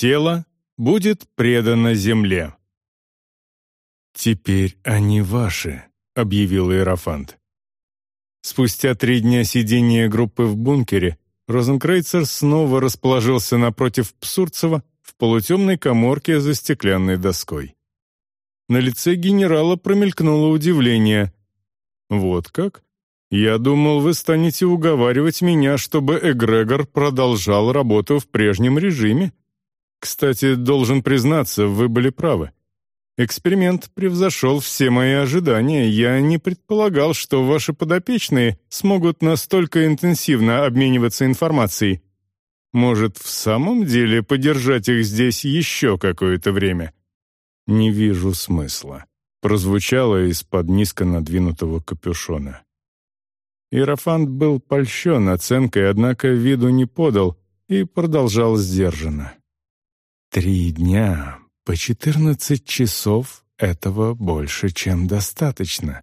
тело будет предано земле». «Теперь они ваши», — объявил Иерофант. Спустя три дня сидения группы в бункере Розенкрейцер снова расположился напротив Псурцева в полутемной коморке за стеклянной доской. На лице генерала промелькнуло удивление. «Вот как? Я думал, вы станете уговаривать меня, чтобы эгрегор продолжал работу в прежнем режиме. Кстати, должен признаться, вы были правы. Эксперимент превзошел все мои ожидания. Я не предполагал, что ваши подопечные смогут настолько интенсивно обмениваться информацией. Может, в самом деле подержать их здесь еще какое-то время? Не вижу смысла. Прозвучало из-под низко надвинутого капюшона. Иерофант был польщен оценкой, однако виду не подал и продолжал сдержанно. «Три дня по 14 часов этого больше, чем достаточно.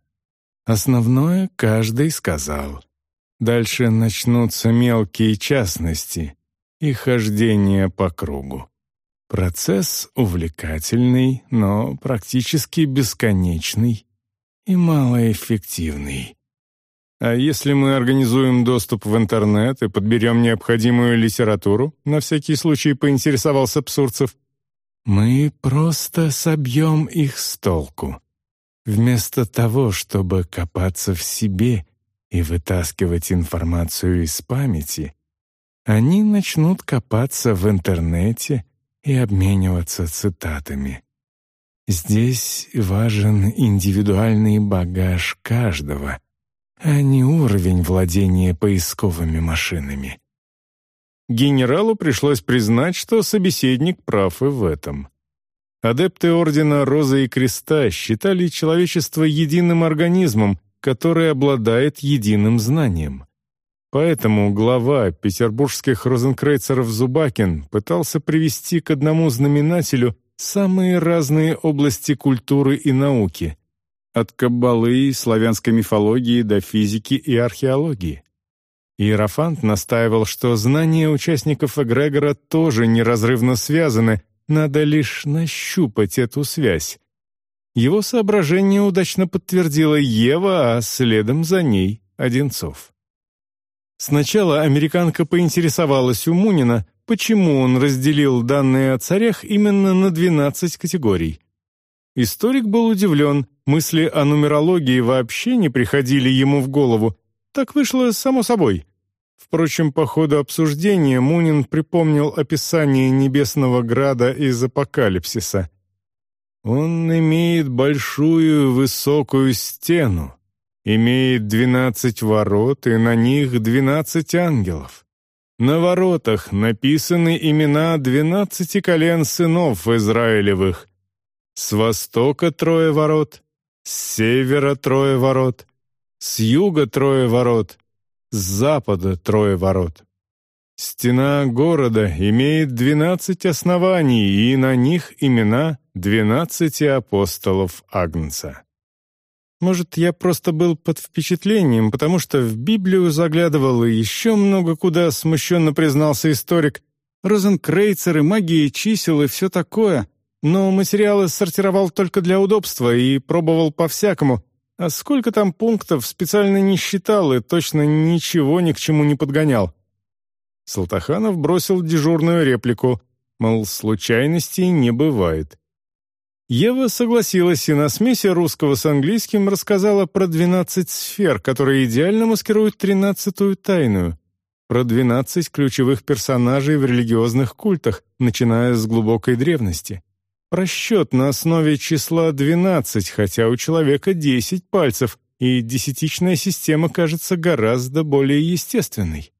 Основное каждый сказал. Дальше начнутся мелкие частности и хождение по кругу. Процесс увлекательный, но практически бесконечный и малоэффективный. А если мы организуем доступ в интернет и подберем необходимую литературу, на всякий случай поинтересовался Псурцев, мы просто собьем их с толку. Вместо того, чтобы копаться в себе и вытаскивать информацию из памяти, они начнут копаться в интернете и обмениваться цитатами. Здесь важен индивидуальный багаж каждого, а не уровень владения поисковыми машинами. Генералу пришлось признать, что собеседник прав и в этом. Адепты Ордена Розы и Креста считали человечество единым организмом, который обладает единым знанием. Поэтому глава петербургских розенкрейцеров Зубакин пытался привести к одному знаменателю самые разные области культуры и науки, от каббалы, славянской мифологии до физики и археологии. Иерофант настаивал, что знания участников эгрегора тоже неразрывно связаны, надо лишь нащупать эту связь. Его соображение удачно подтвердила Ева, а следом за ней — Одинцов. Сначала американка поинтересовалась у Мунина, почему он разделил данные о царях именно на 12 категорий. Историк был удивлен, мысли о нумерологии вообще не приходили ему в голову, так вышло само собой. Впрочем, по ходу обсуждения Мунин припомнил описание Небесного Града из Апокалипсиса. «Он имеет большую высокую стену, имеет двенадцать ворот, и на них двенадцать ангелов. На воротах написаны имена двенадцати колен сынов Израилевых. С востока трое ворот, с севера трое ворот, с юга трое ворот, с запада трое ворот. Стена города имеет двенадцать оснований, и на них имена двенадцати апостолов Агнца. Может, я просто был под впечатлением, потому что в Библию заглядывал и еще много куда, смущенно признался историк. Розенкрейцеры, магии чисел и все такое. Но материалы сортировал только для удобства и пробовал по-всякому, а сколько там пунктов специально не считал и точно ничего ни к чему не подгонял. Салтаханов бросил дежурную реплику, мол, случайностей не бывает. Ева согласилась и на смеси русского с английским рассказала про двенадцать сфер, которые идеально маскируют тринадцатую тайную, про двенадцать ключевых персонажей в религиозных культах, начиная с глубокой древности. Расчет на основе числа 12, хотя у человека 10 пальцев, и десятичная система кажется гораздо более естественной.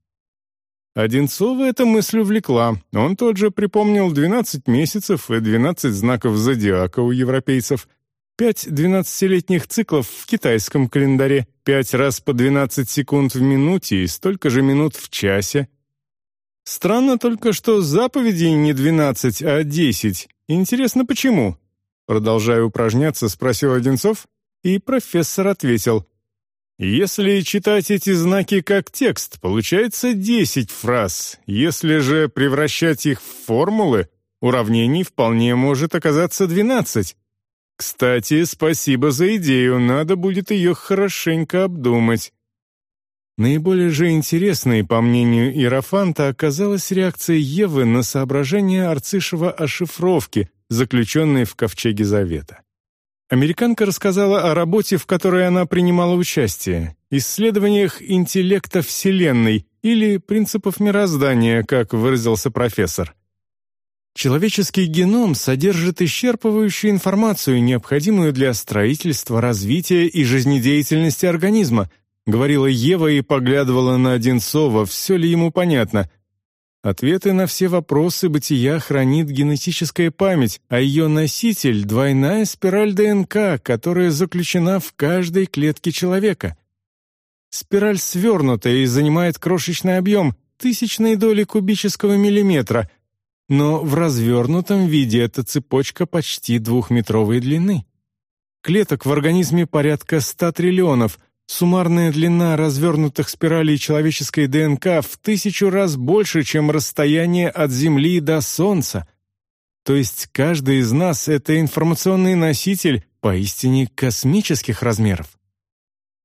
Одинцова эта мысль увлекла. Он тот же припомнил 12 месяцев и 12 знаков зодиака у европейцев, пять двенадцатилетних циклов в китайском календаре, пять раз по 12 секунд в минуте и столько же минут в часе. Странно только, что заповедей не 12, а 10, Интересно, почему? Продолжая упражняться, спросил Одинцов, и профессор ответил. Если читать эти знаки как текст, получается 10 фраз. Если же превращать их в формулы, Уравнений вполне может оказаться двенадцать. Кстати, спасибо за идею, надо будет ее хорошенько обдумать. Наиболее же интересной, по мнению Иерофанта, оказалась реакция Евы на соображения Арцишева о шифровке, заключенной в Ковчеге Завета. Американка рассказала о работе, в которой она принимала участие, исследованиях интеллекта Вселенной или принципов мироздания, как выразился профессор. Человеческий геном содержит исчерпывающую информацию, необходимую для строительства, развития и жизнедеятельности организма, говорила Ева и поглядывала на Одинцова, все ли ему понятно. Ответы на все вопросы бытия хранит генетическая память, а ее носитель — двойная спираль ДНК, которая заключена в каждой клетке человека. Спираль свернута и занимает крошечный объем — тысячной доли кубического миллиметра — но в развернутом виде эта цепочка почти двухметровой длины. Клеток в организме порядка 100 триллионов, суммарная длина развернутых спиралей человеческой ДНК в тысячу раз больше, чем расстояние от Земли до Солнца. То есть каждый из нас — это информационный носитель поистине космических размеров.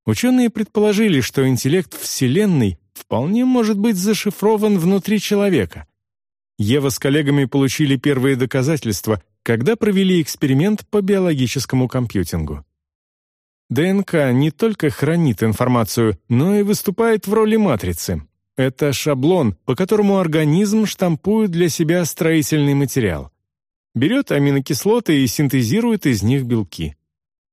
Ученые предположили, что интеллект Вселенной вполне может быть зашифрован внутри человека — Ева с коллегами получили первые доказательства, когда провели эксперимент по биологическому компьютингу. ДНК не только хранит информацию, но и выступает в роли матрицы. Это шаблон, по которому организм штампует для себя строительный материал. Берет аминокислоты и синтезирует из них белки.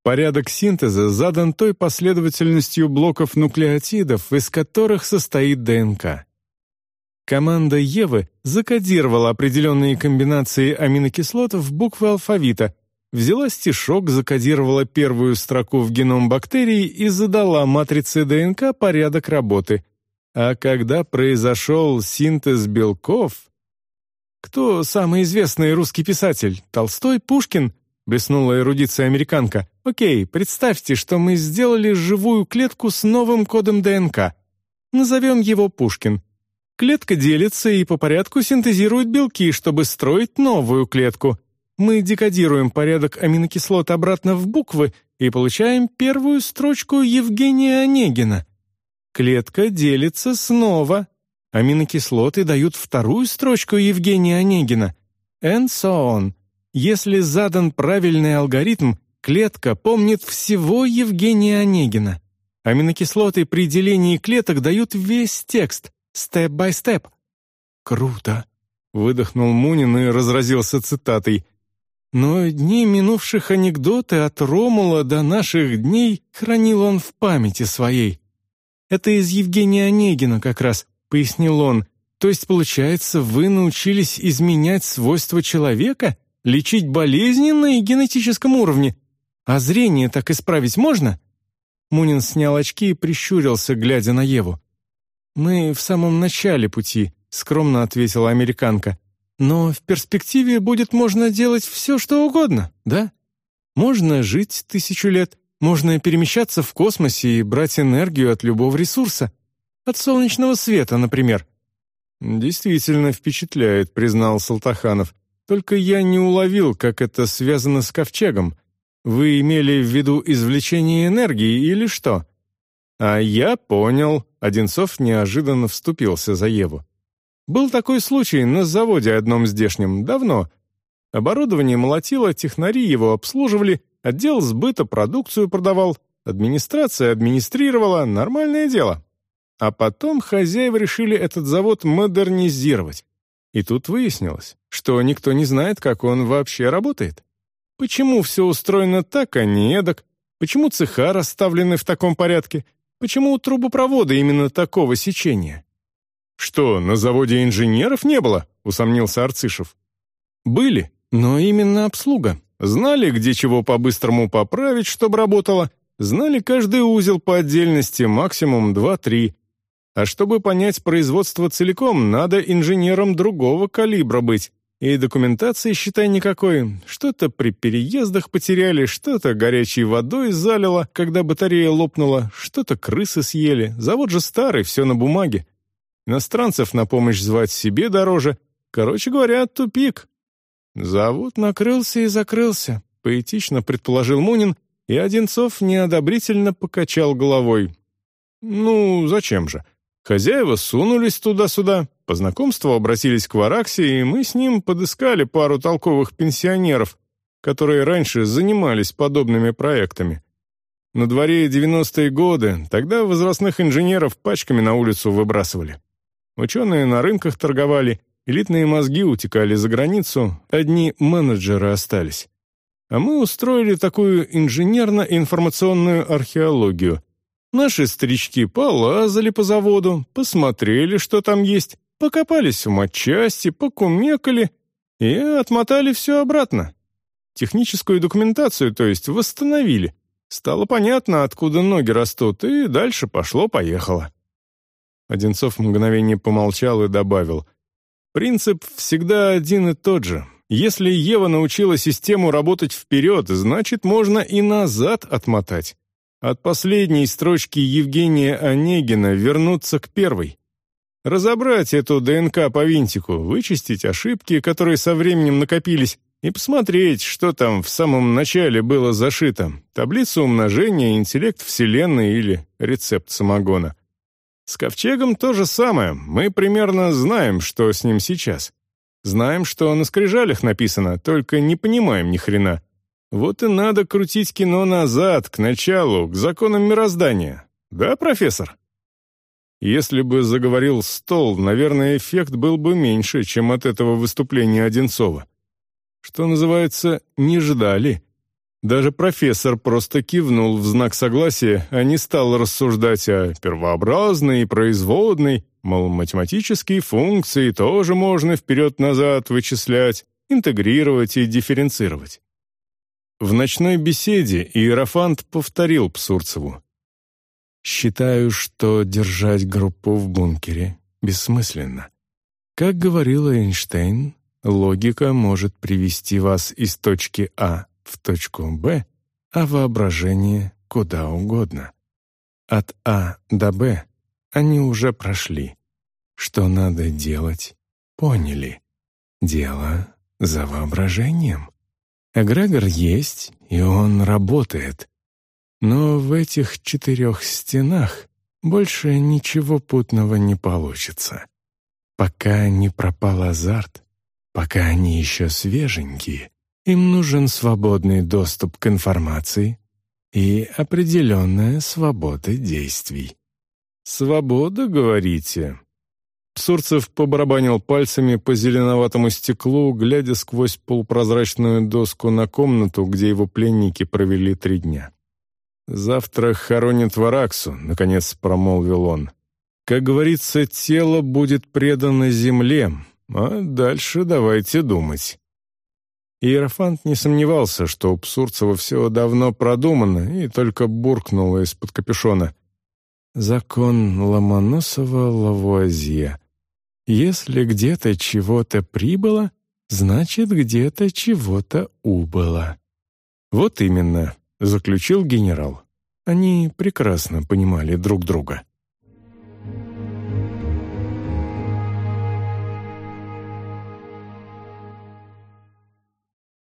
Порядок синтеза задан той последовательностью блоков нуклеотидов, из которых состоит ДНК. Команда Евы закодировала определенные комбинации аминокислот в буквы алфавита, взяла стишок, закодировала первую строку в геном бактерии и задала матрице ДНК порядок работы. А когда произошел синтез белков... «Кто самый известный русский писатель? Толстой? Пушкин?» — блеснула эрудиция американка. «Окей, представьте, что мы сделали живую клетку с новым кодом ДНК. Назовем его Пушкин. Клетка делится и по порядку синтезирует белки, чтобы строить новую клетку. Мы декодируем порядок аминокислот обратно в буквы и получаем первую строчку Евгения Онегина. Клетка делится снова. Аминокислоты дают вторую строчку Евгения Онегина. And so on. Если задан правильный алгоритм, клетка помнит всего Евгения Онегина. Аминокислоты при делении клеток дают весь текст — Step by step». «Круто!» — выдохнул Мунин и разразился цитатой. «Но дни минувших анекдоты от Ромула до наших дней хранил он в памяти своей. Это из Евгения Онегина как раз», — пояснил он. «То есть, получается, вы научились изменять свойства человека, лечить болезни на генетическом уровне? А зрение так исправить можно?» Мунин снял очки и прищурился, глядя на Еву. «Мы в самом начале пути», — скромно ответила американка. «Но в перспективе будет можно делать все, что угодно, да? Можно жить тысячу лет, можно перемещаться в космосе и брать энергию от любого ресурса. От солнечного света, например». «Действительно впечатляет», — признал Салтаханов. «Только я не уловил, как это связано с ковчегом. Вы имели в виду извлечение энергии или что?» «А я понял», — Одинцов неожиданно вступился за Еву. «Был такой случай на заводе одном здешнем, давно. Оборудование молотило, технари его обслуживали, отдел сбыта продукцию продавал, администрация администрировала, нормальное дело. А потом хозяева решили этот завод модернизировать. И тут выяснилось, что никто не знает, как он вообще работает. Почему все устроено так, а не эдак? Почему цеха расставлены в таком порядке? Почему трубопровода именно такого сечения? «Что, на заводе инженеров не было?» — усомнился Арцишев. «Были, но именно обслуга. Знали, где чего по-быстрому поправить, чтобы работало. Знали каждый узел по отдельности, максимум 2-3. А чтобы понять производство целиком, надо инженером другого калибра быть. И документации, считай, никакой. Что-то при переездах потеряли, что-то горячей водой залило, когда батарея лопнула, что-то крысы съели. Завод же старый, все на бумаге. Иностранцев на помощь звать себе дороже. Короче говоря, тупик. «Завод накрылся и закрылся», — поэтично предположил Мунин, и Одинцов неодобрительно покачал головой. «Ну, зачем же? Хозяева сунулись туда-сюда, по знакомству обратились к Вараксе, и мы с ним подыскали пару толковых пенсионеров, которые раньше занимались подобными проектами. На дворе 90-е годы, тогда возрастных инженеров пачками на улицу выбрасывали. Ученые на рынках торговали, элитные мозги утекали за границу, одни менеджеры остались. А мы устроили такую инженерно-информационную археологию. Наши старички полазали по заводу, посмотрели, что там есть, покопались в матчасти, покумекали и отмотали все обратно. Техническую документацию, то есть, восстановили. Стало понятно, откуда ноги растут, и дальше пошло-поехало. Одинцов мгновение помолчал и добавил. «Принцип всегда один и тот же. Если Ева научила систему работать вперед, значит, можно и назад отмотать. От последней строчки Евгения Онегина вернуться к первой. Разобрать эту ДНК по винтику, вычистить ошибки, которые со временем накопились, и посмотреть, что там в самом начале было зашито. Таблица умножения, интеллект Вселенной или рецепт самогона. С ковчегом то же самое. Мы примерно знаем, что с ним сейчас. Знаем, что на скрижалях написано, только не понимаем ни хрена. Вот и надо крутить кино назад, к началу, к законам мироздания. Да, профессор? Если бы заговорил стол, наверное, эффект был бы меньше, чем от этого выступления Одинцова. Что называется, не ждали. Даже профессор просто кивнул в знак согласия, а не стал рассуждать о первообразной и производной, мол, математические функции тоже можно вперед-назад вычислять, интегрировать и дифференцировать. В ночной беседе Иерофант повторил Псурцеву. «Считаю, что держать группу в бункере бессмысленно. Как говорил Эйнштейн, Логика может привести вас из точки А в точку Б, а воображение — куда угодно. От А до Б они уже прошли. Что надо делать, поняли. Дело за воображением. Эгрегор есть, и он работает. Но в этих четырех стенах больше ничего путного не получится. Пока не пропал азарт, Пока они еще свеженькие, им нужен свободный доступ к информации и определенная свобода действий. «Свобода, говорите?» Псурцев побарабанил пальцами по зеленоватому стеклу, глядя сквозь полупрозрачную доску на комнату, где его пленники провели три дня. «Завтра хоронят Вараксу», — наконец промолвил он. «Как говорится, тело будет предано земле, а дальше давайте думать. Иерофант не сомневался, что у Псурцева все давно продумано, и только буркнул из-под капюшона. «Закон Ломоносова-Лавуазье. Если где-то чего-то прибыло, значит, где-то чего-то убыло». «Вот именно», — заключил генерал. Они прекрасно понимали друг друга.